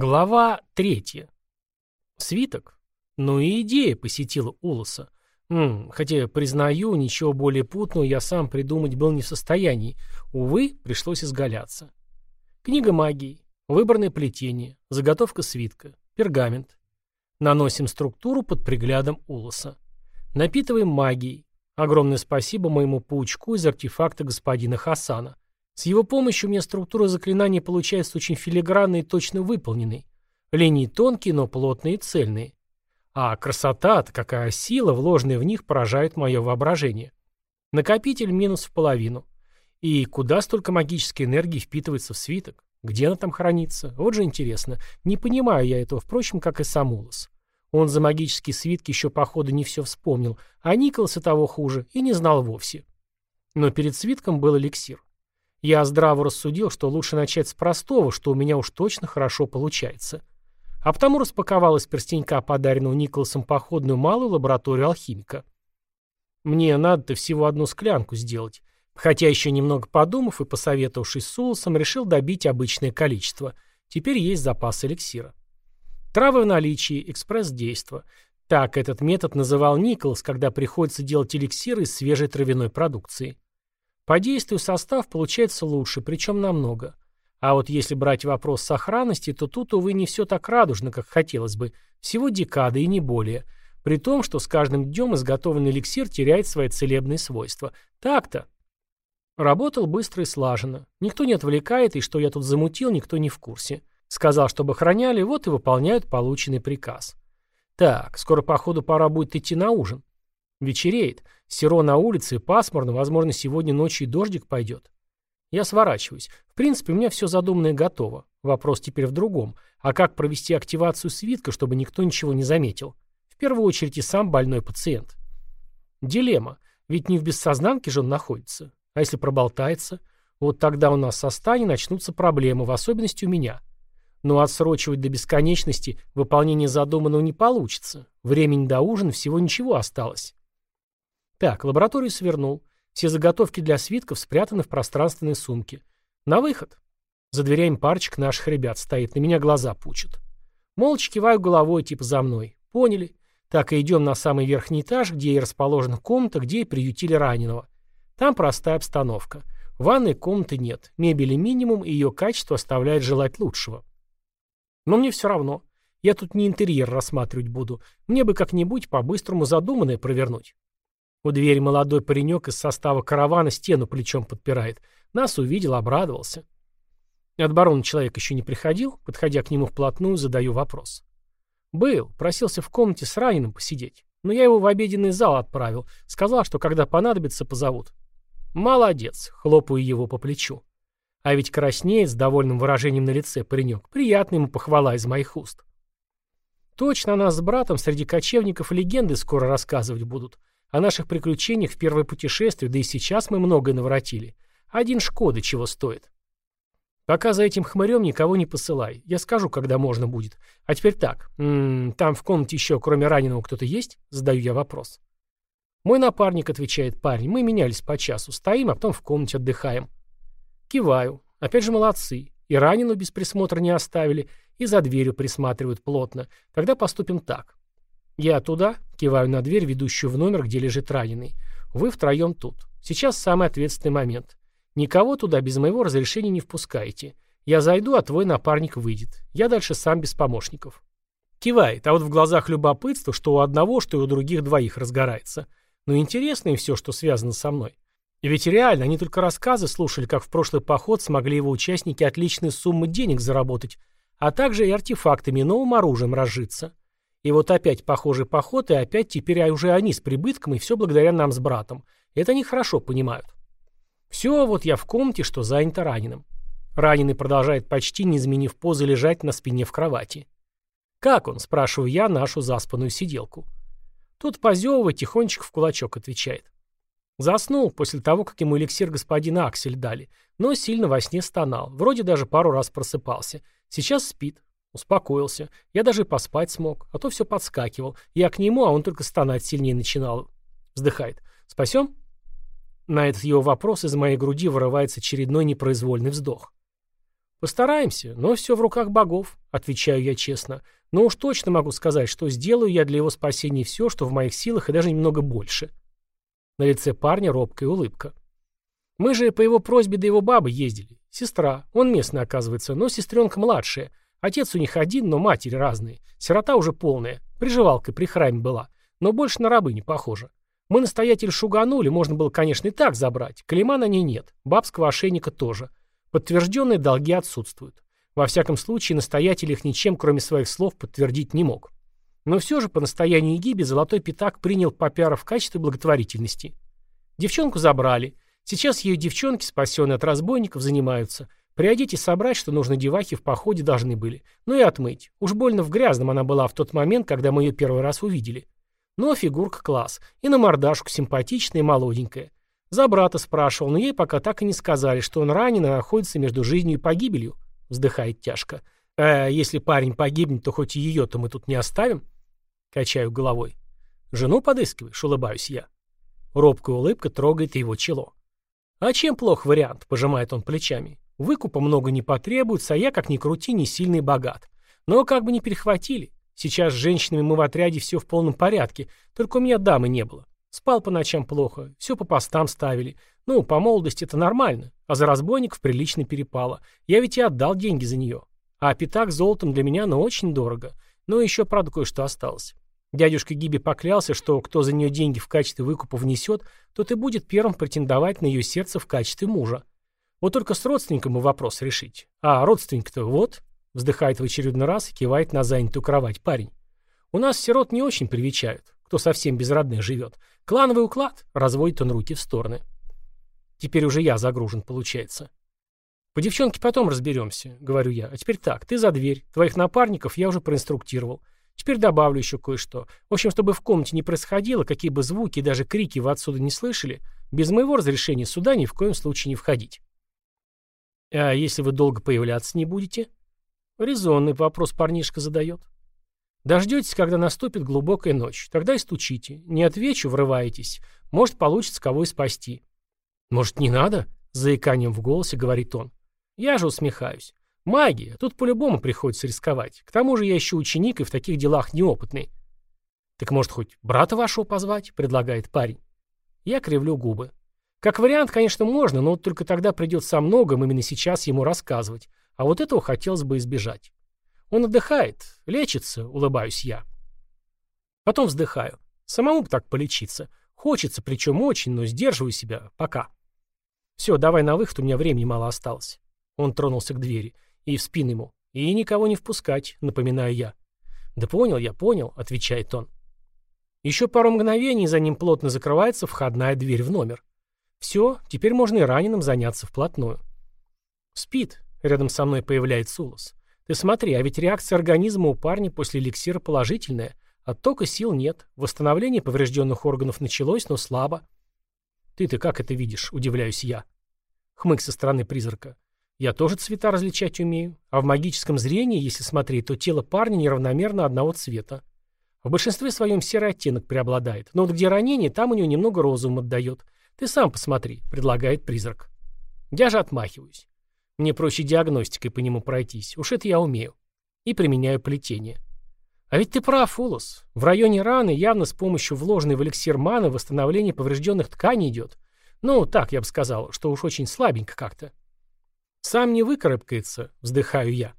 Глава третья. Свиток? Ну и идея посетила Улоса. М, хотя, признаю, ничего более путного я сам придумать был не в состоянии. Увы, пришлось изгаляться. Книга магии, выборное плетение, заготовка свитка, пергамент. Наносим структуру под приглядом Улоса. Напитываем магией. Огромное спасибо моему паучку из артефакта господина Хасана. С его помощью у меня структура заклинаний получается очень филигранной и точно выполненной. Линии тонкие, но плотные и цельные. А красота-то, какая сила, вложенная в них, поражает мое воображение. Накопитель минус в половину. И куда столько магической энергии впитывается в свиток? Где она там хранится? Вот же интересно. Не понимаю я этого, впрочем, как и сам Улас. Он за магические свитки еще, походу, не все вспомнил, а Николаса того хуже и не знал вовсе. Но перед свитком был эликсир. Я здраво рассудил, что лучше начать с простого, что у меня уж точно хорошо получается. А потому распаковал из перстенька, подаренного Николасом походную малую лабораторию алхимика. Мне надо-то всего одну склянку сделать. Хотя еще немного подумав и посоветовавшись с Улосом, решил добить обычное количество. Теперь есть запас эликсира. Травы в наличии, экспресс-действо. Так этот метод называл Николас, когда приходится делать эликсиры из свежей травяной продукции. По действию состав получается лучше, причем намного. А вот если брать вопрос сохранности, то тут, увы, не все так радужно, как хотелось бы. Всего декады и не более. При том, что с каждым днем изготовленный эликсир теряет свои целебные свойства. Так-то. Работал быстро и слаженно. Никто не отвлекает, и что я тут замутил, никто не в курсе. Сказал, чтобы охраняли, вот и выполняют полученный приказ. Так, скоро, походу, пора будет идти на ужин. Вечереет. Серо на улице, пасмурно, возможно, сегодня ночью и дождик пойдет. Я сворачиваюсь. В принципе, у меня все задуманное готово. Вопрос теперь в другом. А как провести активацию свитка, чтобы никто ничего не заметил? В первую очередь и сам больной пациент. Дилемма. Ведь не в бессознанке же он находится. А если проболтается? Вот тогда у нас со стани начнутся проблемы, в особенности у меня. Но отсрочивать до бесконечности выполнение задуманного не получится. Времени до ужина всего ничего осталось. Так, лабораторию свернул. Все заготовки для свитков спрятаны в пространственной сумке. На выход. За дверями парочек наших ребят стоит, на меня глаза пучат. Молча киваю головой, типа за мной. Поняли. Так и идем на самый верхний этаж, где и расположена комната, где и приютили раненого. Там простая обстановка. Ванной комнаты нет, мебели минимум, и ее качество оставляет желать лучшего. Но мне все равно. Я тут не интерьер рассматривать буду. Мне бы как-нибудь по-быстрому задуманное провернуть. У двери молодой паренек из состава каравана стену плечом подпирает. Нас увидел, обрадовался. От барона человек еще не приходил, подходя к нему вплотную, задаю вопрос. Был, просился в комнате с раненым посидеть. Но я его в обеденный зал отправил. Сказал, что когда понадобится, позовут. Молодец, хлопаю его по плечу. А ведь краснеет с довольным выражением на лице паренек. Приятная ему похвала из моих уст. Точно нас с братом среди кочевников легенды скоро рассказывать будут. О наших приключениях в первое путешествие, да и сейчас мы многое наворотили. Один Шкода чего стоит. Пока за этим хмырем никого не посылай. Я скажу, когда можно будет. А теперь так. М -м, там в комнате еще, кроме раненого, кто-то есть? Задаю я вопрос. Мой напарник, отвечает парень. Мы менялись по часу. Стоим, а потом в комнате отдыхаем. Киваю. Опять же молодцы. И раненого без присмотра не оставили, и за дверью присматривают плотно. Тогда поступим так. «Я туда», — киваю на дверь, ведущую в номер, где лежит раненый. «Вы втроем тут. Сейчас самый ответственный момент. Никого туда без моего разрешения не впускаете. Я зайду, а твой напарник выйдет. Я дальше сам без помощников». Кивает, а вот в глазах любопытство, что у одного, что и у других двоих разгорается. Но интересно и все, что связано со мной. Ведь реально, они только рассказы слушали, как в прошлый поход смогли его участники отличные суммы денег заработать, а также и артефактами и новым оружием разжиться. И вот опять похожий поход, и опять теперь уже они с прибытком, и все благодаря нам с братом. Это они хорошо понимают. Все, вот я в комнате, что занято раненым. Раненый продолжает почти, не изменив позы, лежать на спине в кровати. «Как он?» – спрашиваю я нашу заспанную сиделку. Тут позевывая, тихонечко в кулачок отвечает. Заснул после того, как ему эликсир господина Аксель дали, но сильно во сне стонал, вроде даже пару раз просыпался. Сейчас спит. Успокоился. Я даже поспать смог, а то все подскакивал. Я к нему, а он только стонать сильнее начинал. Вздыхает. «Спасем?» На этот его вопрос из моей груди вырывается очередной непроизвольный вздох. Постараемся, но все в руках богов, отвечаю я честно. Но уж точно могу сказать, что сделаю я для его спасения все, что в моих силах и даже немного больше. На лице парня робкая улыбка. Мы же по его просьбе до его бабы ездили. Сестра, он местный, оказывается, но сестренка младшая. Отец у них один, но матери разные. Сирота уже полная. Приживалкой при храме была. Но больше на рабы не похожа. Мы настоятель шуганули, можно было, конечно, и так забрать. Клейма на ней нет. Бабского ошейника тоже. Подтвержденные долги отсутствуют. Во всяком случае, настоятель их ничем, кроме своих слов, подтвердить не мог. Но все же, по настоянию Гиби, Золотой Пятак принял Попяра в качестве благотворительности. Девчонку забрали. Сейчас ее девчонки, спасенные от разбойников, занимаются. Приодеть и собрать, что нужно девахи в походе должны были. Ну и отмыть. Уж больно в грязном она была в тот момент, когда мы ее первый раз увидели. Но фигурка класс. И на мордашку симпатичная и молоденькая. За брата спрашивал, но ей пока так и не сказали, что он ранен и находится между жизнью и погибелью. Вздыхает тяжко. А если парень погибнет, то хоть и ее-то мы тут не оставим? Качаю головой. Жену подыскиваешь, улыбаюсь я. Робкая улыбка трогает его чело. А чем плох вариант, пожимает он плечами. Выкупа много не потребуется, а я, как ни крути, не сильный богат. Но как бы не перехватили. Сейчас с женщинами мы в отряде все в полном порядке, только у меня дамы не было. Спал по ночам плохо, все по постам ставили. Ну, по молодости это нормально, а за разбойников прилично перепало. Я ведь и отдал деньги за нее. А пятак золотом для меня, ну, очень дорого. Но еще, правда, кое-что осталось. Дядюшка Гиби поклялся, что кто за нее деньги в качестве выкупа внесет, тот и будет первым претендовать на ее сердце в качестве мужа. Вот только с родственником и вопрос решить. А родственник-то вот, вздыхает в очередной раз и кивает на занятую кровать парень. У нас сирот не очень привечают, кто совсем без родных живет. Клановый уклад, разводит он руки в стороны. Теперь уже я загружен, получается. По девчонке потом разберемся, говорю я. А теперь так, ты за дверь. Твоих напарников я уже проинструктировал. Теперь добавлю еще кое-что. В общем, чтобы в комнате не происходило, какие бы звуки и даже крики вы отсюда не слышали, без моего разрешения сюда ни в коем случае не входить. А если вы долго появляться не будете? Резонный вопрос парнишка задает. Дождетесь, когда наступит глубокая ночь. Тогда и стучите. Не отвечу, врываетесь. Может, получится кого и спасти. Может, не надо? Заиканием в голосе говорит он. Я же усмехаюсь. Магия. Тут по-любому приходится рисковать. К тому же я еще ученик и в таких делах неопытный. Так может, хоть брата вашего позвать? Предлагает парень. Я кривлю губы. Как вариант, конечно, можно, но вот только тогда придется о многом именно сейчас ему рассказывать. А вот этого хотелось бы избежать. Он отдыхает, лечится, улыбаюсь я. Потом вздыхаю. Самому бы так полечиться. Хочется, причем очень, но сдерживаю себя. Пока. Все, давай на выход, у меня времени мало осталось. Он тронулся к двери. И в спину ему. И никого не впускать, напоминаю я. Да понял я, понял, отвечает он. Еще пару мгновений, за ним плотно закрывается входная дверь в номер. Все, теперь можно и раненым заняться вплотную. Спит. Рядом со мной появляется Улас. Ты смотри, а ведь реакция организма у парня после эликсира положительная. Оттока сил нет. Восстановление поврежденных органов началось, но слабо. Ты-то как это видишь, удивляюсь я. Хмык со стороны призрака. Я тоже цвета различать умею. А в магическом зрении, если смотреть, то тело парня неравномерно одного цвета. В большинстве своем серый оттенок преобладает. Но вот где ранение, там у него немного розовым отдает. Ты сам посмотри, предлагает призрак. Я же отмахиваюсь. Мне проще диагностикой по нему пройтись. Уж это я умею. И применяю плетение. А ведь ты прав, Улос. В районе раны явно с помощью вложенной в эликсир маны восстановление поврежденных тканей идет. Ну, так я бы сказал, что уж очень слабенько как-то. Сам не выкарабкается, вздыхаю я.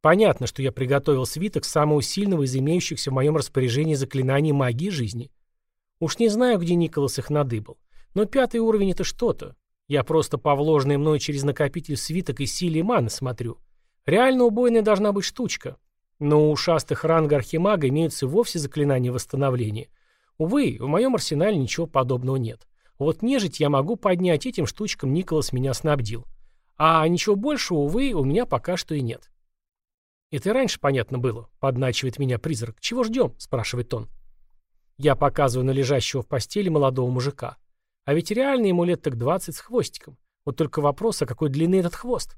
Понятно, что я приготовил свиток самого сильного из имеющихся в моем распоряжении заклинаний магии жизни. Уж не знаю, где Николас их надыбал. Но пятый уровень — это что-то. Я просто по вложенной мной через накопитель свиток и силе маны смотрю. Реально убойная должна быть штучка. Но у ушастых ранга архимага имеются вовсе заклинания восстановления. Увы, в моем арсенале ничего подобного нет. Вот нежить я могу поднять этим штучкам Николас меня снабдил. А ничего большего, увы, у меня пока что и нет. Это и раньше понятно было, подначивает меня призрак. Чего ждем? спрашивает он. Я показываю на лежащего в постели молодого мужика. А ведь реально ему лет так двадцать с хвостиком. Вот только вопрос, а какой длины этот хвост?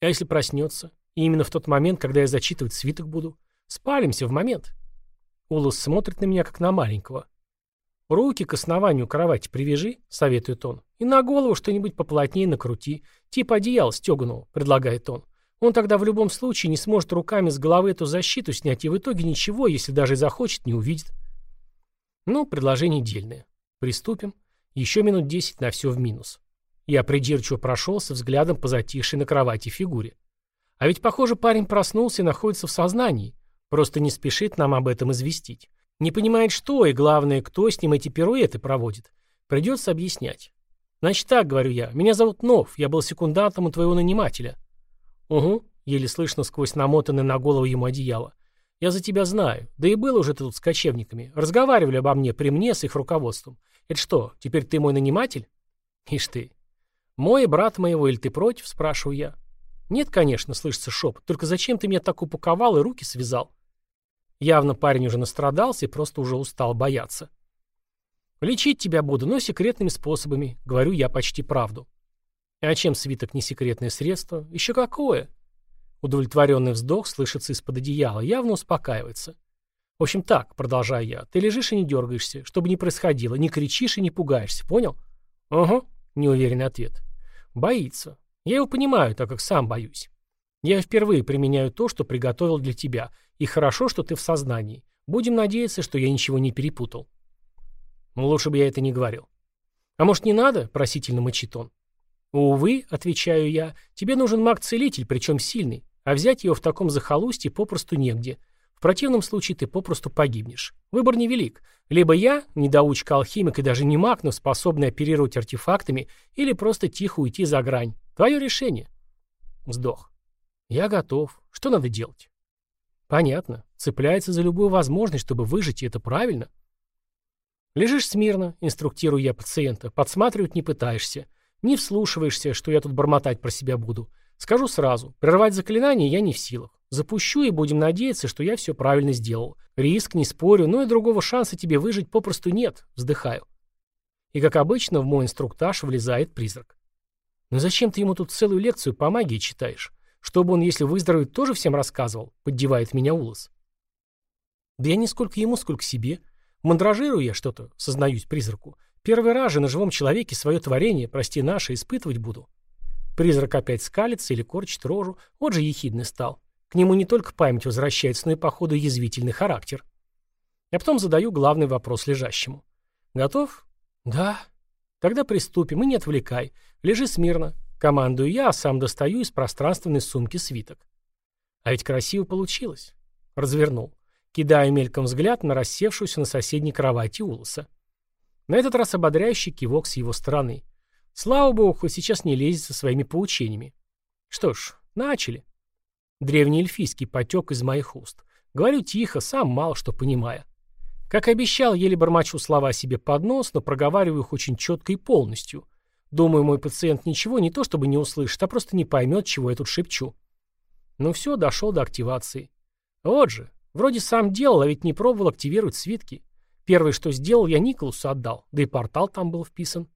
А если проснется? И именно в тот момент, когда я зачитывать свиток буду? Спалимся в момент. Улус смотрит на меня, как на маленького. Руки к основанию кровати привяжи, советует он, и на голову что-нибудь поплотнее накрути, типа одеяла стеганого, предлагает он. Он тогда в любом случае не сможет руками с головы эту защиту снять, и в итоге ничего, если даже захочет, не увидит. Ну, предложение дельное. Приступим. Еще минут десять на все в минус. Я придирчиво прошелся взглядом по затихшей на кровати фигуре. А ведь, похоже, парень проснулся и находится в сознании. Просто не спешит нам об этом известить. Не понимает, что и, главное, кто с ним эти пируэты проводит. Придется объяснять. Значит так, говорю я, меня зовут Нов, я был секундантом у твоего нанимателя. Угу, еле слышно сквозь намотанное на голову ему одеяло. Я за тебя знаю. Да и был уже ты тут с кочевниками. Разговаривали обо мне при мне с их руководством. Это что, теперь ты мой наниматель? Ишь ты. Мой брат моего или ты против, спрашиваю я. Нет, конечно, слышится шепот. Только зачем ты меня так упаковал и руки связал? Явно парень уже настрадался и просто уже устал бояться. «Лечить тебя буду, но секретными способами. Говорю я почти правду». «А чем свиток не секретное средство? Еще какое?» Удовлетворенный вздох слышится из-под одеяла, явно успокаивается. «В общем так», — продолжаю я, — «ты лежишь и не дергаешься, чтобы не происходило, не кричишь и не пугаешься, понял?» «Угу», — неуверенный ответ. «Боится. Я его понимаю, так как сам боюсь. Я впервые применяю то, что приготовил для тебя, и хорошо, что ты в сознании. Будем надеяться, что я ничего не перепутал. Ну, лучше бы я это не говорил. А может, не надо? Просительно мычит он. Увы, отвечаю я, тебе нужен маг-целитель, причем сильный, а взять его в таком захолустье попросту негде. В противном случае ты попросту погибнешь. Выбор невелик. Либо я, недоучка-алхимик и даже не маг, но способный оперировать артефактами, или просто тихо уйти за грань. Твое решение. Вздох. Я готов. Что надо делать? Понятно. Цепляется за любую возможность, чтобы выжить, и это правильно. Лежишь смирно, инструктирую я пациента, подсматривать не пытаешься. Не вслушиваешься, что я тут бормотать про себя буду. Скажу сразу, прервать заклинание я не в силах. Запущу и будем надеяться, что я все правильно сделал. Риск, не спорю, но и другого шанса тебе выжить попросту нет. Вздыхаю. И как обычно в мой инструктаж влезает призрак. Но зачем ты ему тут целую лекцию по магии читаешь? Чтобы он, если выздоровеет, тоже всем рассказывал, поддевает меня Улас. Да я не сколько ему, сколько себе. Мандражирую я что-то, сознаюсь призраку. Первый раз же на живом человеке свое творение, прости наше, испытывать буду. Призрак опять скалится или корчит рожу, вот же ехидный стал. К нему не только память возвращается, но и, походу, язвительный характер. Я потом задаю главный вопрос лежащему. Готов? Да. Тогда приступим, и не отвлекай. Лежи смирно. Командую я, а сам достаю из пространственной сумки свиток. А ведь красиво получилось. Развернул. Кидаю мельком взгляд на рассевшуюся на соседней кровати Улоса. На этот раз ободряющий кивок с его стороны. Слава богу, хоть сейчас не лезет со своими поучениями. Что ж, начали. Древний эльфийский потек из моих уст. Говорю тихо, сам мало что понимая. Как обещал, еле бормочу слова себе под нос, но проговариваю их очень четко и полностью — Думаю, мой пациент ничего не то чтобы не услышит, а просто не поймет, чего я тут шепчу. Ну все, дошел до активации. Вот же, вроде сам делал, а ведь не пробовал активировать свитки. Первое, что сделал, я Николасу отдал, да и портал там был вписан.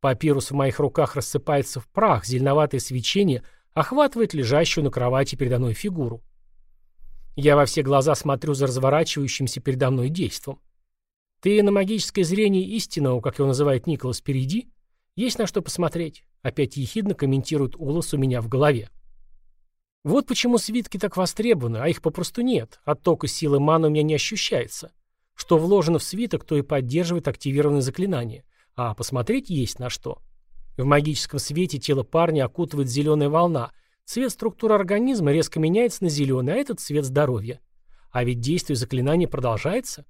Папирус в моих руках рассыпается в прах, зеленоватое свечение охватывает лежащую на кровати передо мной фигуру. Я во все глаза смотрю за разворачивающимся передо мной действом. Ты на магическое зрение истинного, как его называет Николас, впереди? Есть на что посмотреть. Опять ехидно комментирует Улас у меня в голове. Вот почему свитки так востребованы, а их попросту нет. Оттока силы маны у меня не ощущается. Что вложено в свиток, то и поддерживает активированное заклинание. А посмотреть есть на что. В магическом свете тело парня окутывает зеленая волна. Цвет структуры организма резко меняется на зеленый, а этот цвет здоровья. А ведь действие заклинания продолжается.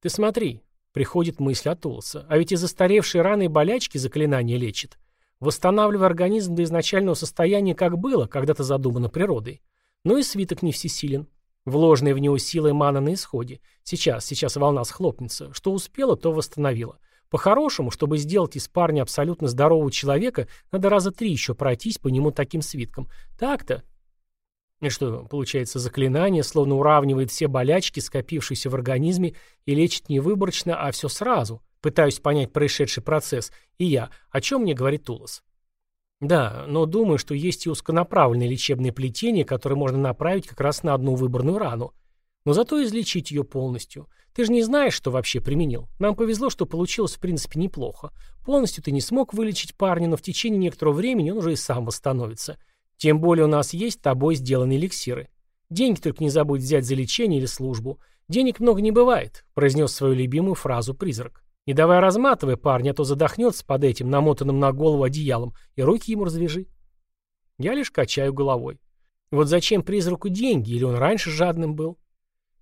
Ты смотри, Приходит мысль от Улса. А ведь и застаревшие раны и болячки заклинание лечит. Восстанавливая организм до изначального состояния, как было, когда-то задумано природой. Но и свиток не всесилен. Вложенная в него сила и мана на исходе. Сейчас, сейчас волна схлопнется. Что успела, то восстановила. По-хорошему, чтобы сделать из парня абсолютно здорового человека, надо раза три еще пройтись по нему таким свитком. Так-то. И что, получается, заклинание словно уравнивает все болячки, скопившиеся в организме, и лечит не выборочно, а все сразу. Пытаюсь понять происшедший процесс. И я. О чем мне говорит Тулос? Да, но думаю, что есть и узконаправленные лечебные плетения, которые можно направить как раз на одну выборную рану. Но зато излечить ее полностью. Ты же не знаешь, что вообще применил. Нам повезло, что получилось в принципе неплохо. Полностью ты не смог вылечить парня, но в течение некоторого времени он уже и сам восстановится. Тем более у нас есть тобой сделанные эликсиры. Деньги только не забудь взять за лечение или службу. Денег много не бывает», — произнес свою любимую фразу призрак. «Не давай разматывай парня, а то задохнется под этим намотанным на голову одеялом, и руки ему развяжи». Я лишь качаю головой. Вот зачем призраку деньги, или он раньше жадным был?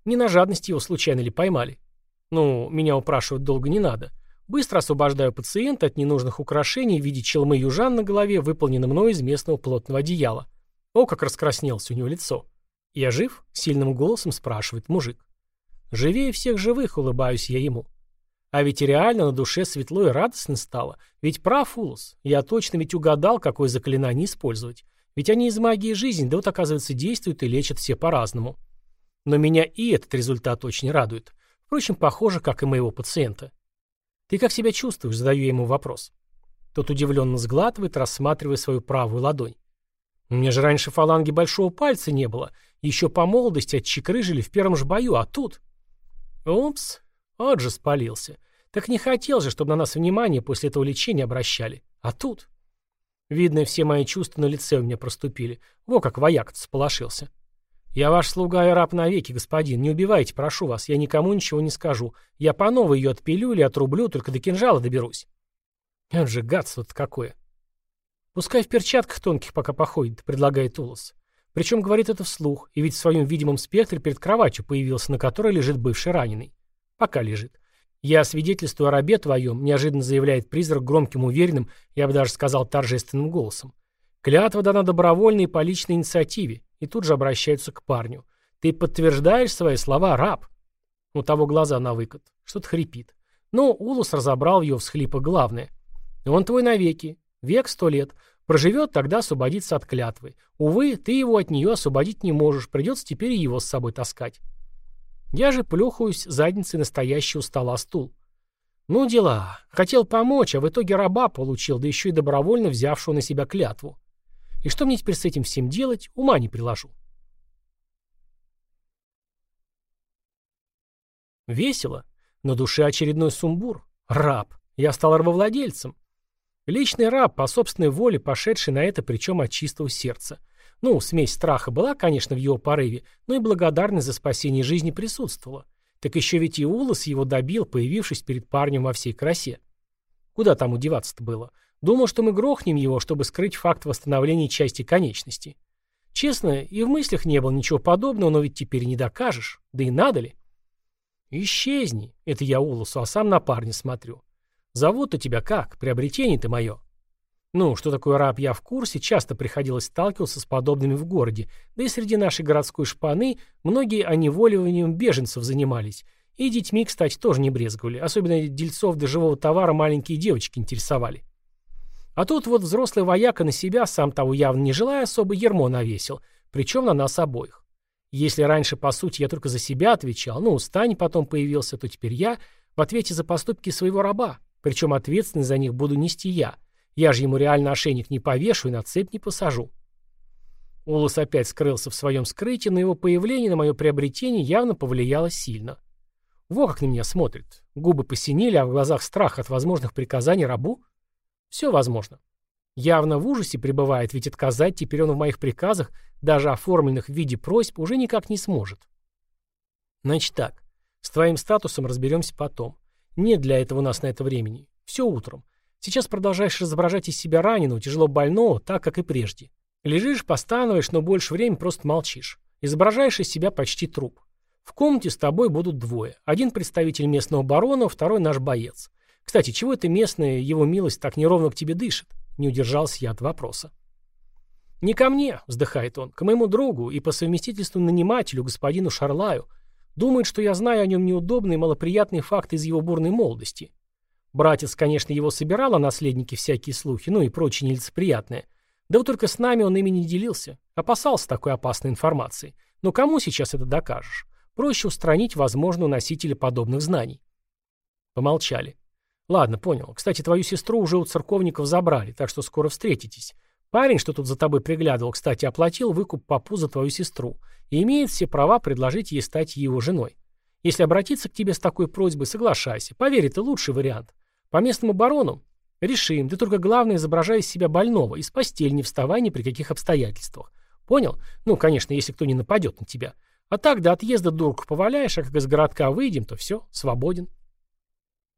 Не на жадность его случайно ли поймали? Ну, меня упрашивать долго не надо. Быстро освобождаю пациента от ненужных украшений в виде челмы южан на голове, выполненной мной из местного плотного одеяла. О, как раскраснелось у него лицо. «Я жив?» — сильным голосом спрашивает мужик. «Живее всех живых», — улыбаюсь я ему. А ведь реально на душе светло и радостно стало. Ведь прав Улус. Я точно ведь угадал, какое заклинание использовать. Ведь они из магии жизни, да вот оказывается действуют и лечат все по-разному. Но меня и этот результат очень радует. Впрочем, похоже, как и моего пациента. «Ты как себя чувствуешь?» – задаю ему вопрос. Тот удивленно сглатывает, рассматривая свою правую ладонь. «У меня же раньше фаланги большого пальца не было. Еще по молодости отчекрыжили в первом же бою, а тут...» «Упс, вот же спалился. Так не хотел же, чтобы на нас внимание после этого лечения обращали. А тут...» Видно, все мои чувства на лице у меня проступили. Во как вояк сполошился. «Я ваш слуга и раб навеки, господин. Не убивайте, прошу вас. Я никому ничего не скажу. Я по новой ее отпилю или отрублю, только до кинжала доберусь». «Это же гадство-то какое!» «Пускай в перчатках тонких пока походит», — предлагает Улас. Причем говорит это вслух, и ведь в своем видимом спектре перед кроватью появился, на которой лежит бывший раненый. Пока лежит. «Я свидетельствую о рабе твоем», — неожиданно заявляет призрак громким, уверенным, я бы даже сказал торжественным голосом. «Клятва дана добровольно и по личной инициативе», и тут же обращаются к парню. «Ты подтверждаешь свои слова, раб?» У того глаза на выкат. Что-то хрипит. Но Улус разобрал ее всхлипа главное. «Он твой навеки. Век сто лет. Проживет, тогда освободится от клятвы. Увы, ты его от нее освободить не можешь. Придется теперь его с собой таскать». Я же плюхаюсь задницей настоящего стола стул. Ну дела. Хотел помочь, а в итоге раба получил, да еще и добровольно взявшего на себя клятву. И что мне теперь с этим всем делать, ума не приложу. Весело. На душе очередной сумбур. Раб. Я стал рабовладельцем. Личный раб, по собственной воле, пошедший на это, причем от чистого сердца. Ну, смесь страха была, конечно, в его порыве, но и благодарность за спасение жизни присутствовала. Так еще ведь и Улас его добил, появившись перед парнем во всей красе. Куда там удеваться-то было? Думал, что мы грохнем его, чтобы скрыть факт восстановления части конечности. Честно, и в мыслях не было ничего подобного, но ведь теперь не докажешь. Да и надо ли? Исчезни. Это я Уласу, а сам на парня смотрю. Зовут-то тебя как? Приобретение ты мое. Ну, что такое раб, я в курсе, часто приходилось сталкиваться с подобными в городе, да и среди нашей городской шпаны многие оневоливанием беженцев занимались. И детьми, кстати, тоже не брезговали, особенно дельцов до живого товара маленькие девочки интересовали. А тут вот взрослый вояка на себя, сам того явно не желая, особо ермо навесил, причем на нас обоих. Если раньше, по сути, я только за себя отвечал, ну, Стань потом появился, то теперь я в ответе за поступки своего раба, причем ответственность за них буду нести я – я же ему реально ошейник не повешу и на цепь не посажу. Улус опять скрылся в своем скрытии, но его появление на мое приобретение явно повлияло сильно. Во как на меня смотрит. Губы посинели, а в глазах страх от возможных приказаний рабу. Все возможно. Явно в ужасе пребывает, ведь отказать теперь он в моих приказах, даже оформленных в виде просьб, уже никак не сможет. Значит так, с твоим статусом разберемся потом. Нет для этого у нас на это времени. Все утром. Сейчас продолжаешь изображать из себя раненого, тяжело больного, так, как и прежде. Лежишь, постанываешь, но больше времени просто молчишь. Изображаешь из себя почти труп. В комнате с тобой будут двое. Один представитель местного барона, второй наш боец. Кстати, чего это местная его милость так неровно к тебе дышит? Не удержался я от вопроса. «Не ко мне», — вздыхает он, — «к моему другу и по совместительству нанимателю, господину Шарлаю. Думает, что я знаю о нем неудобные и малоприятные факты из его бурной молодости. Братец, конечно, его собирал, а наследники всякие слухи, ну и прочие нелицеприятные. Да вот только с нами он ими не делился. Опасался такой опасной информации. Но кому сейчас это докажешь? Проще устранить возможного носителя подобных знаний. Помолчали. Ладно, понял. Кстати, твою сестру уже у церковников забрали, так что скоро встретитесь. Парень, что тут за тобой приглядывал, кстати, оплатил выкуп попу за твою сестру. и имеет все права предложить ей стать его женой. Если обратиться к тебе с такой просьбой, соглашайся. Поверь, это лучший вариант. По местному барону решим. Ты только главное изображай из себя больного. Из постели не вставай ни при каких обстоятельствах. Понял? Ну, конечно, если кто не нападет на тебя. А так до отъезда дурку поваляешь, а как из городка выйдем, то все, свободен.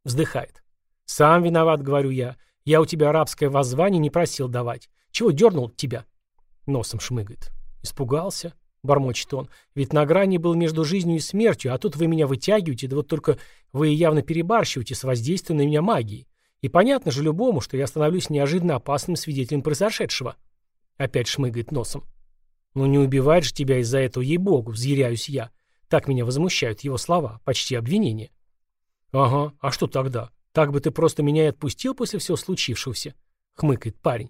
Вздыхает. Сам виноват, говорю я. Я у тебя арабское воззвание не просил давать. Чего дернул тебя? Носом шмыгает. Испугался? Бормочет он. Ведь на грани был между жизнью и смертью, а тут вы меня вытягиваете, да вот только вы явно перебарщиваете с воздействием на меня магии. И понятно же любому, что я становлюсь неожиданно опасным свидетелем произошедшего. Опять шмыгает носом. Ну не убивает же тебя из-за этого, ей-богу, взъяряюсь я. Так меня возмущают его слова, почти обвинения. Ага, а что тогда? Так бы ты просто меня и отпустил после всего случившегося? Хмыкает парень.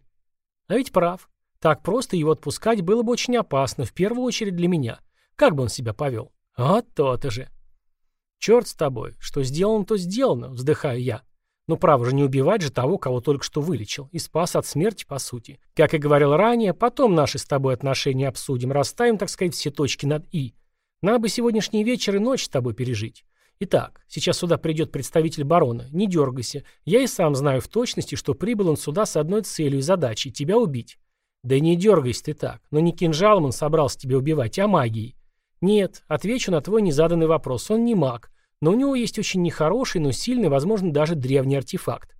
А ведь прав. Так просто его отпускать было бы очень опасно, в первую очередь для меня. Как бы он себя повел? А то-то же. Черт с тобой, что сделано, то сделано, вздыхаю я. Но право же не убивать же того, кого только что вылечил, и спас от смерти, по сути. Как и говорил ранее, потом наши с тобой отношения обсудим, расставим, так сказать, все точки над «и». Надо бы сегодняшний вечер и ночь с тобой пережить. Итак, сейчас сюда придет представитель барона. Не дергайся. Я и сам знаю в точности, что прибыл он сюда с одной целью и задачей – тебя убить. Да не дергайся ты так. Но не кинжалом он собрался тебя убивать, а магией. Нет, отвечу на твой незаданный вопрос. Он не маг. Но у него есть очень нехороший, но сильный, возможно, даже древний артефакт.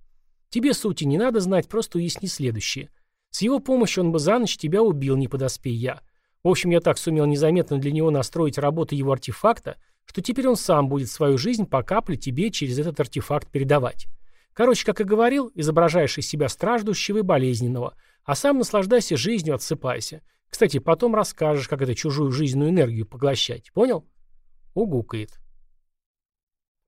Тебе сути не надо знать, просто уясни следующее. С его помощью он бы за ночь тебя убил, не подоспей я. В общем, я так сумел незаметно для него настроить работу его артефакта – что теперь он сам будет свою жизнь по капле тебе через этот артефакт передавать. Короче, как и говорил, изображаешь из себя страждущего и болезненного, а сам наслаждайся жизнью, отсыпайся. Кстати, потом расскажешь, как это чужую жизненную энергию поглощать. Понял? Угукает.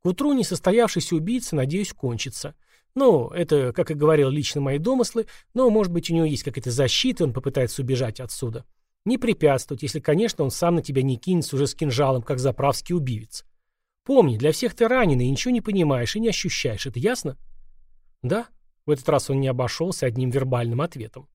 К утру несостоявшийся убийца, надеюсь, кончится. Ну, это, как и говорил, лично мои домыслы, но, может быть, у него есть какая-то защита, он попытается убежать отсюда. Не препятствовать, если, конечно, он сам на тебя не кинется уже с кинжалом, как заправский убивец. Помни, для всех ты раненый и ничего не понимаешь и не ощущаешь. Это ясно? Да. В этот раз он не обошелся одним вербальным ответом.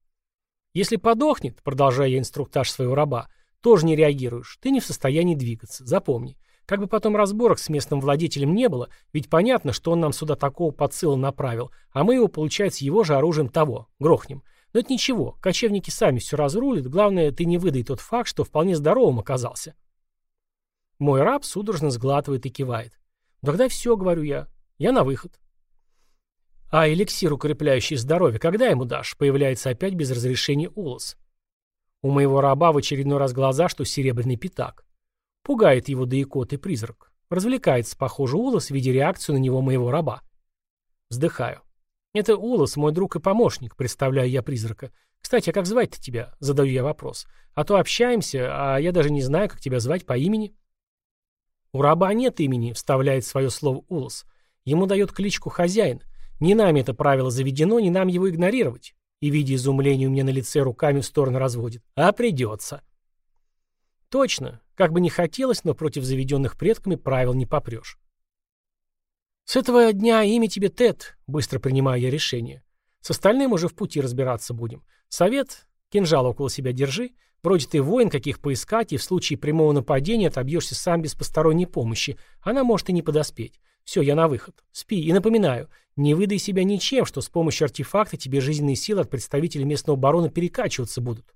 Если подохнет, продолжая я инструктаж своего раба, тоже не реагируешь. Ты не в состоянии двигаться. Запомни. Как бы потом разборок с местным владетелем не было, ведь понятно, что он нам сюда такого подсыла направил, а мы его, получается, его же оружием того, грохнем. Но это ничего, кочевники сами все разрулят, главное, ты не выдай тот факт, что вполне здоровым оказался. Мой раб судорожно сглатывает и кивает. Тогда все, говорю я, я на выход. А эликсир, укрепляющий здоровье, когда ему дашь? Появляется опять без разрешения Улос. У моего раба в очередной раз глаза, что серебряный пятак. Пугает его да и призрак. Развлекается, похоже, Улос, видя реакцию на него моего раба. Вздыхаю. «Это Улос, мой друг и помощник», — представляю я призрака. «Кстати, а как звать-то тебя?» — задаю я вопрос. «А то общаемся, а я даже не знаю, как тебя звать по имени». «У раба нет имени», — вставляет свое слово Улос. «Ему дает кличку хозяин. Не нами это правило заведено, не нам его игнорировать». И, видя изумление у меня на лице, руками в сторону разводит. «А придется». Точно. Как бы не хотелось, но против заведенных предками правил не попрешь. «С этого дня имя тебе Тед», — быстро принимаю я решение. С остальным уже в пути разбираться будем. Совет, кинжал около себя держи. Вроде ты воин, каких поискать, и в случае прямого нападения отобьешься сам без посторонней помощи. Она может и не подоспеть. Все, я на выход. Спи. И напоминаю, не выдай себя ничем, что с помощью артефакта тебе жизненные силы от представителей местного барона перекачиваться будут.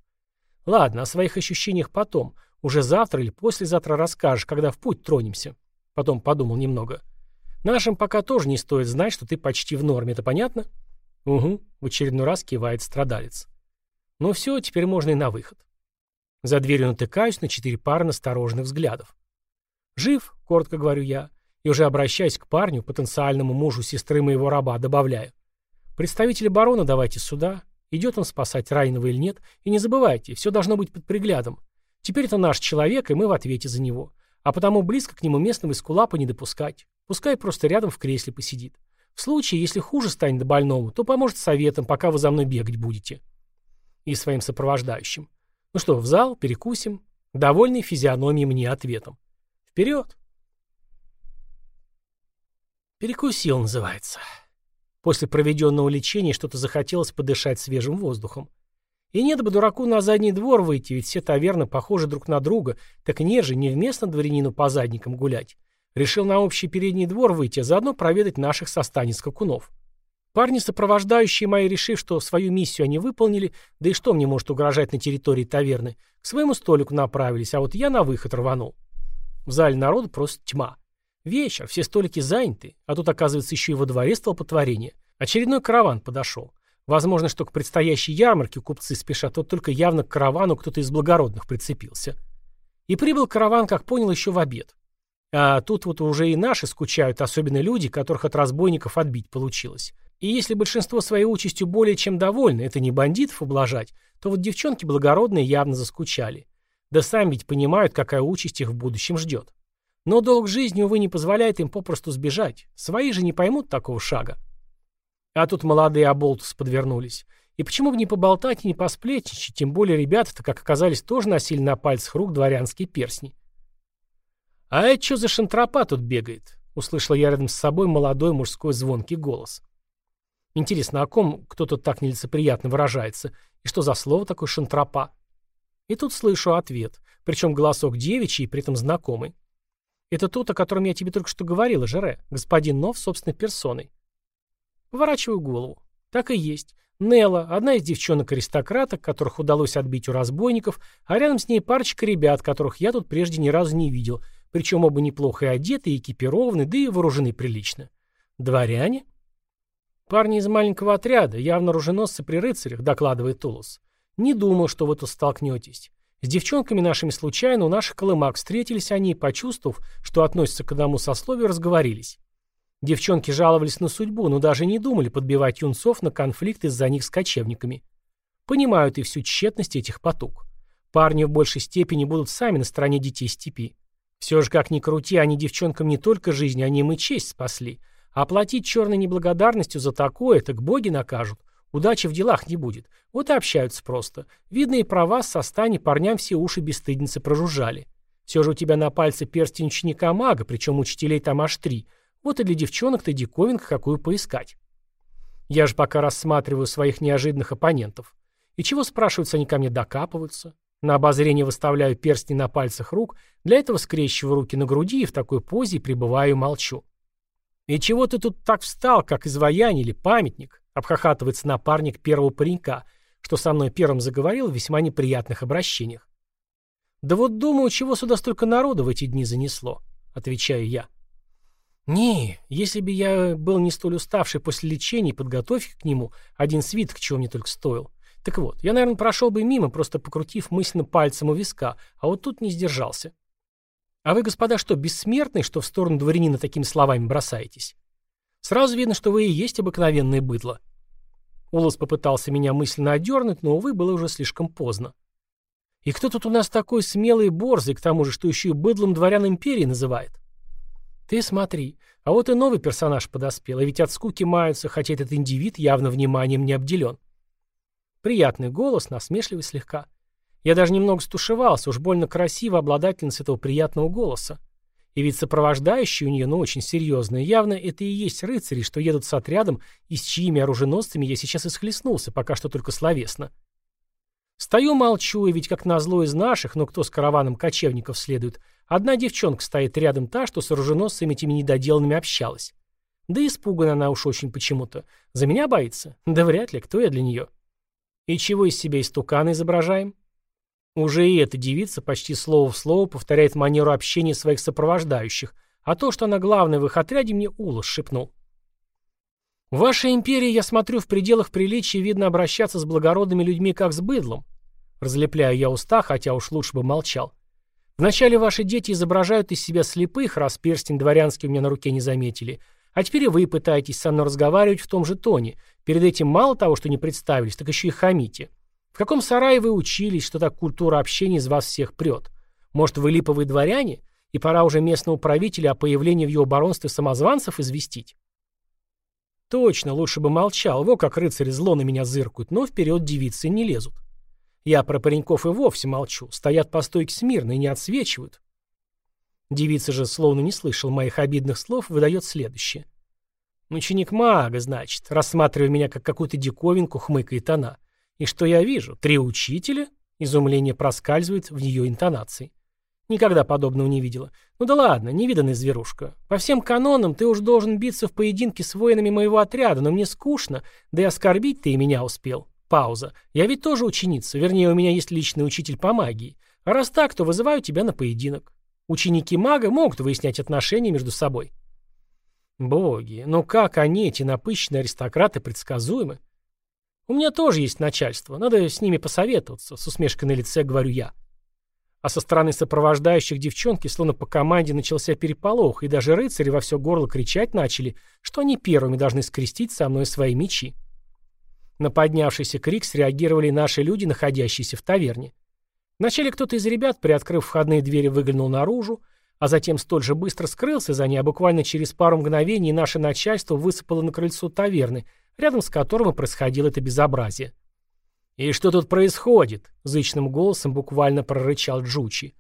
Ладно, о своих ощущениях потом. Уже завтра или послезавтра расскажешь, когда в путь тронемся. Потом подумал немного. Нашим пока тоже не стоит знать, что ты почти в норме, это понятно? Угу, в очередной раз кивает страдалец. Ну все, теперь можно и на выход. За дверью натыкаюсь на четыре пары настороженных взглядов. «Жив», — коротко говорю я, и уже обращаясь к парню, потенциальному мужу сестры моего раба, добавляю. «Представители барона давайте сюда. Идет он спасать раненого или нет. И не забывайте, все должно быть под приглядом. Теперь это наш человек, и мы в ответе за него. А потому близко к нему местного эскулапа не допускать. Пускай просто рядом в кресле посидит. В случае, если хуже станет больному, то поможет советом, пока вы за мной бегать будете. И своим сопровождающим. Ну что, в зал, перекусим. Довольный физиономией мне ответом. Вперед! Перекусил, называется. После проведенного лечения что-то захотелось подышать свежим воздухом. И нет бы дураку на задний двор выйти, ведь все таверны похожи друг на друга, так не же невместно дворянину по задникам гулять. Решил на общий передний двор выйти, а заодно проведать наших состанец скакунов. Парни, сопровождающие мои, решив, что свою миссию они выполнили, да и что мне может угрожать на территории таверны, к своему столику направились, а вот я на выход рванул. В зале народу просто тьма. Вечер, все столики заняты, а тут, оказывается, еще и во дворе столпотворение. Очередной караван подошел. Возможно, что к предстоящей ярмарке купцы спешат, вот только явно к каравану кто-то из благородных прицепился. И прибыл караван, как понял, еще в обед. А тут вот уже и наши скучают, особенно люди, которых от разбойников отбить получилось. И если большинство своей участью более чем довольны, это не бандитов ублажать, то вот девчонки благородные явно заскучали. Да сами ведь понимают, какая участь их в будущем ждет. Но долг жизни, увы, не позволяет им попросту сбежать. Свои же не поймут такого шага. А тут молодые оболтусы подвернулись. И почему бы не поболтать и не посплетничать, тем более ребята-то, как оказались, тоже носили на пальцах рук дворянские персни. «А это что за шантропа тут бегает?» — услышал я рядом с собой молодой мужской звонкий голос. Интересно, о ком кто-то так нелицеприятно выражается? И что за слово такое шантропа? И тут слышу ответ, причем голосок девичий при этом знакомый. Это тот, о котором я тебе только что говорила, Жере, господин Нов собственной персоной. Поворачиваю голову. Так и есть. Нелла, одна из девчонок-аристократок, которых удалось отбить у разбойников, а рядом с ней парочка ребят, которых я тут прежде ни разу не видел, причем оба неплохо одеты и экипированы, да и вооружены прилично. Дворяне? Парни из маленького отряда, явно оруженосцы при рыцарях, докладывает Тулус. Не думал, что вы тут столкнетесь. С девчонками нашими случайно у наших колымак встретились они, почувствовав, что относятся к одному сословию, разговорились. Девчонки жаловались на судьбу, но даже не думали подбивать юнцов на конфликт из-за них с кочевниками. Понимают и всю тщетность этих потуг. Парни в большей степени будут сами на стороне детей степи. Все же, как ни крути, они девчонкам не только жизнь, они им и честь спасли. А платить черной неблагодарностью за такое, так боги накажут. Удачи в делах не будет. Вот и общаются просто. Видно и про вас со стани парням все уши бесстыдницы прожужжали. Все же у тебя на пальце перстень ученика-мага, причем учителей там аж три. Вот и для девчонок-то диковинка какую поискать. Я же пока рассматриваю своих неожиданных оппонентов. И чего, спрашиваются, они ко мне докапываются? На обозрение выставляю перстни на пальцах рук, для этого скрещиваю руки на груди и в такой позе пребываю и молчу. «И чего ты тут так встал, как изваяние или памятник?» — обхахатывается напарник первого паренька, что со мной первым заговорил в весьма неприятных обращениях. «Да вот думаю, чего сюда столько народу в эти дни занесло», — отвечаю я. «Не, если бы я был не столь уставший после лечения и подготовки к нему, один свиток чего мне только стоил, так вот, я, наверное, прошел бы мимо, просто покрутив мысленно пальцем у виска, а вот тут не сдержался. А вы, господа, что, бессмертные, что в сторону дворянина такими словами бросаетесь? Сразу видно, что вы и есть обыкновенное быдло. Улас попытался меня мысленно одернуть, но, увы, было уже слишком поздно. И кто тут у нас такой смелый борзый, к тому же, что еще и быдлом дворян империи называет? Ты смотри, а вот и новый персонаж подоспел, и ведь от скуки маются, хотя этот индивид явно вниманием не обделен. Приятный голос, насмешливый слегка. Я даже немного стушевался, уж больно красиво обладательница этого приятного голоса. И ведь сопровождающий у нее, ну, очень серьезный, явно это и есть рыцари, что едут с отрядом, и с чьими оруженосцами я сейчас исхлестнулся, пока что только словесно. Стою молчу, и ведь как назло из наших, но кто с караваном кочевников следует, одна девчонка стоит рядом та, что с оруженосцами этими недоделанными общалась. Да испугана она уж очень почему-то. За меня боится? Да вряд ли, кто я для нее. И чего из себя истукана изображаем? Уже и эта девица почти слово в слово повторяет манеру общения своих сопровождающих, а то, что она главная в их отряде, мне Улас шепнул. В вашей империи, я смотрю, в пределах приличия видно обращаться с благородными людьми как с быдлом. Разлепляю я уста, хотя уж лучше бы молчал. Вначале ваши дети изображают из себя слепых, раз перстень дворянский у меня на руке не заметили, а теперь и вы пытаетесь со мной разговаривать в том же тоне. Перед этим мало того, что не представились, так еще и хамите. В каком сарае вы учились, что так культура общения из вас всех прет? Может, вы липовые дворяне? И пора уже местного правителя о появлении в его баронстве самозванцев известить? Точно, лучше бы молчал. Во как рыцари зло на меня зыркают, но вперед девицы не лезут. Я про пареньков и вовсе молчу. Стоят по стойке смирно и не отсвечивают. Девица же, словно не слышал моих обидных слов, выдает следующее. «Ученик мага, значит», рассматривая меня как какую-то диковинку, хмыкает она. И что я вижу? Три учителя? Изумление проскальзывает в ее интонации. Никогда подобного не видела. Ну да ладно, невиданная зверушка. По всем канонам ты уж должен биться в поединке с воинами моего отряда, но мне скучно, да и оскорбить ты и меня успел. Пауза. Я ведь тоже ученица, вернее, у меня есть личный учитель по магии. А раз так, то вызываю тебя на поединок. Ученики мага могут выяснять отношения между собой. Боги, ну как они, эти напыщенные аристократы, предсказуемы? У меня тоже есть начальство, надо с ними посоветоваться, с усмешкой на лице говорю я. А со стороны сопровождающих девчонки, словно по команде, начался переполох, и даже рыцари во все горло кричать начали, что они первыми должны скрестить со мной свои мечи. На поднявшийся крик среагировали наши люди, находящиеся в таверне. Вначале кто-то из ребят, приоткрыв входные двери, выглянул наружу, а затем столь же быстро скрылся за ней, а буквально через пару мгновений наше начальство высыпало на крыльцо таверны, рядом с которым и происходило это безобразие. «И что тут происходит?» — зычным голосом буквально прорычал Джучи.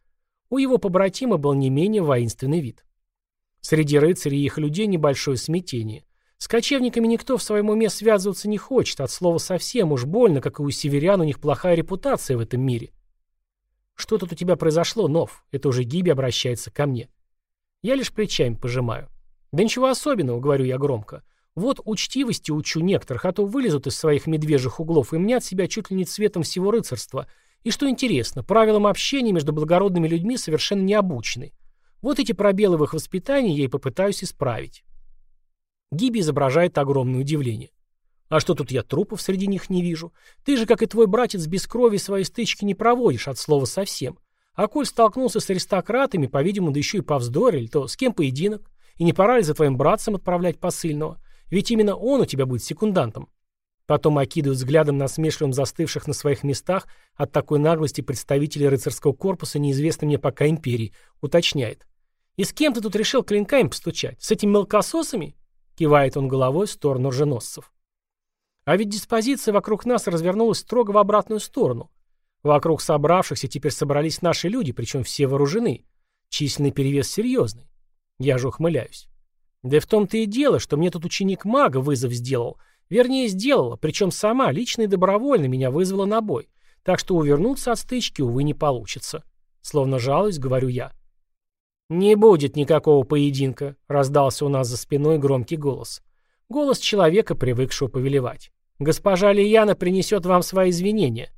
У его побратима был не менее воинственный вид. Среди рыцарей и их людей небольшое смятение. С кочевниками никто в своем уме связываться не хочет, от слова совсем уж больно, как и у северян у них плохая репутация в этом мире. «Что тут у тебя произошло, Нов?» Это уже Гиби обращается ко мне. Я лишь плечами пожимаю. «Да ничего особенного», — говорю я громко. «Вот учтивости учу некоторых, а то вылезут из своих медвежьих углов и мнят себя чуть ли не цветом всего рыцарства. И что интересно, правилам общения между благородными людьми совершенно не обучены. Вот эти пробелы в их воспитании я и попытаюсь исправить». Гиби изображает огромное удивление. А что тут я трупов среди них не вижу? Ты же, как и твой братец, без крови свои стычки не проводишь, от слова совсем. А коль столкнулся с аристократами, по-видимому, да еще и повздорили, то с кем поединок? И не пора ли за твоим братцем отправлять посыльного? Ведь именно он у тебя будет секундантом. Потом окидывает взглядом насмешливым застывших на своих местах от такой наглости представителей рыцарского корпуса неизвестной мне пока империи, уточняет. «И с кем ты тут решил клинками постучать? С этими мелкососами?» Кивает он головой в сторону рженосцев. А ведь диспозиция вокруг нас развернулась строго в обратную сторону. Вокруг собравшихся теперь собрались наши люди, причем все вооружены. Численный перевес серьезный. Я же ухмыляюсь. Да в том-то и дело, что мне тут ученик мага вызов сделал. Вернее, сделала, причем сама, лично и добровольно меня вызвала на бой. Так что увернуться от стычки, увы, не получится. Словно жалуюсь, говорю я. «Не будет никакого поединка», — раздался у нас за спиной громкий голос. Голос человека, привыкшего повелевать. «Госпожа Лияна принесет вам свои извинения».